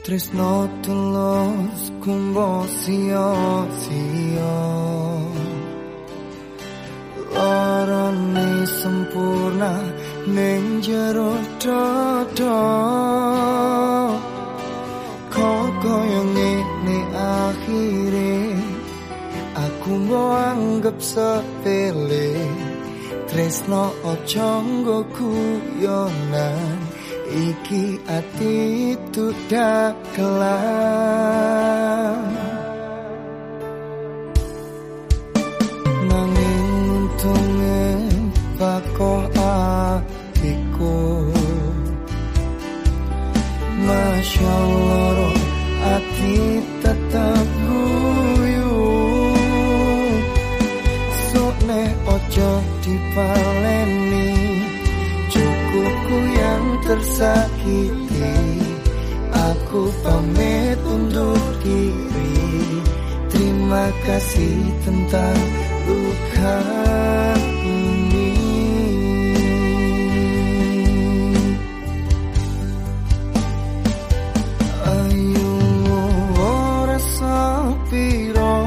Tresno tulus kumbo sia-sia Lorone sempurna ning jero dodo Koko yang ini akhire Aku mau anggap sepele Tresno ojo nggo guyonan Iki ati tudak kelam Nanging untunge bako atiku. Masya Allah ati tersakiti. Aku pamit undur diri. Terima kasih tentang luka ini. Ayu ora sapiro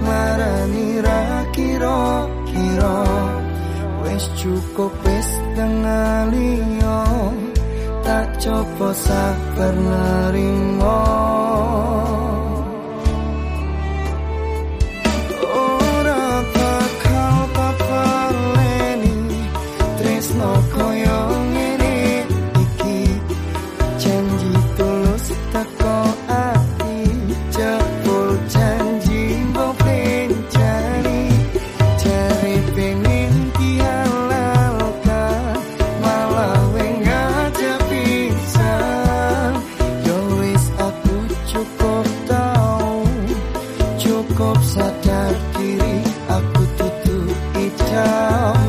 Marani ra kira-kira Wis cukup wis dengalio tak coba sak pernah ringan cukup sadar diri aku tutup idamanmu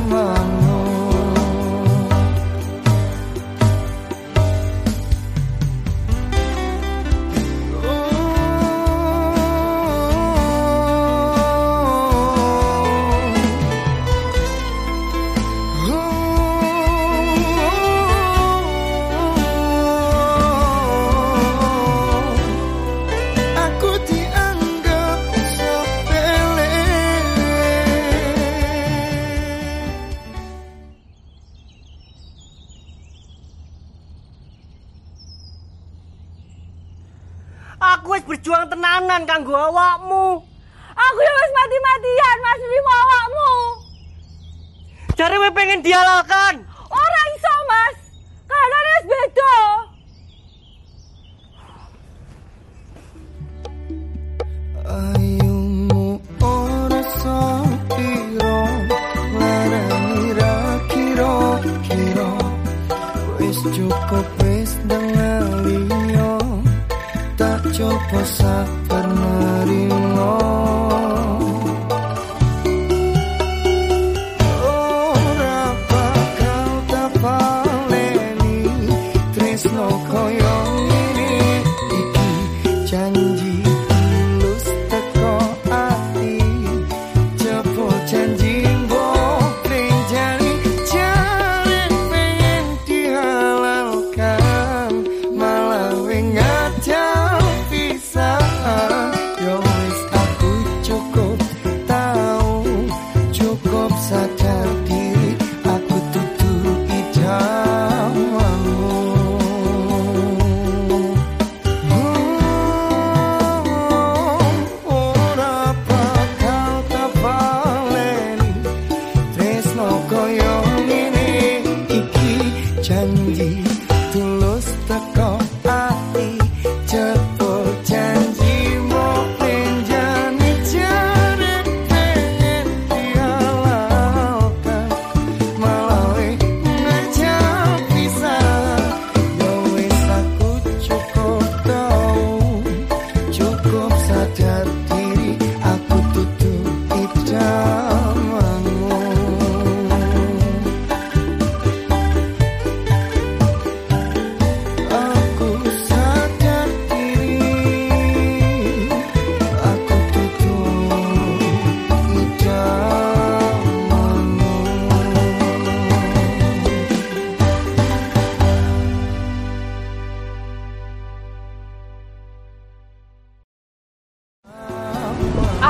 Aku wis berjuang tenanan kanggo awakmu. Aku ya wis mati-matian Mas nrimo awakmu. Jare kowe pengen dihalalkan. Ora iso, Mas. Kahanane wis beda. Coba sabar nerimo Ora bakal tak paleni Tresno koyo ngene iki janji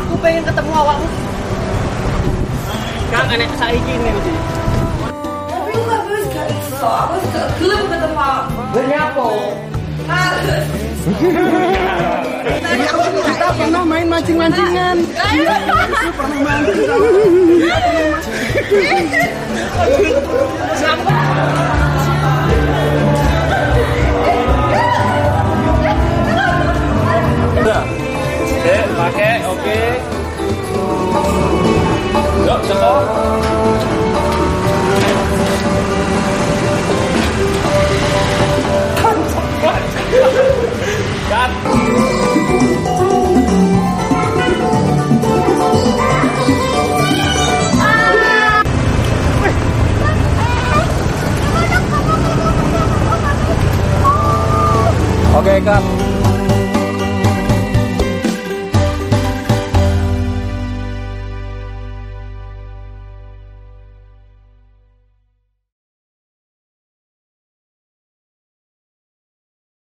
Aku pengen ketemu awakmu. Kang enek saiki nih iki. Tapi aku gak iso, aku gak gelem ketemu awakmu. Lha nyapa? Males. Kita pernah main mancing-mancingan. Pernah mancing sama Jacob.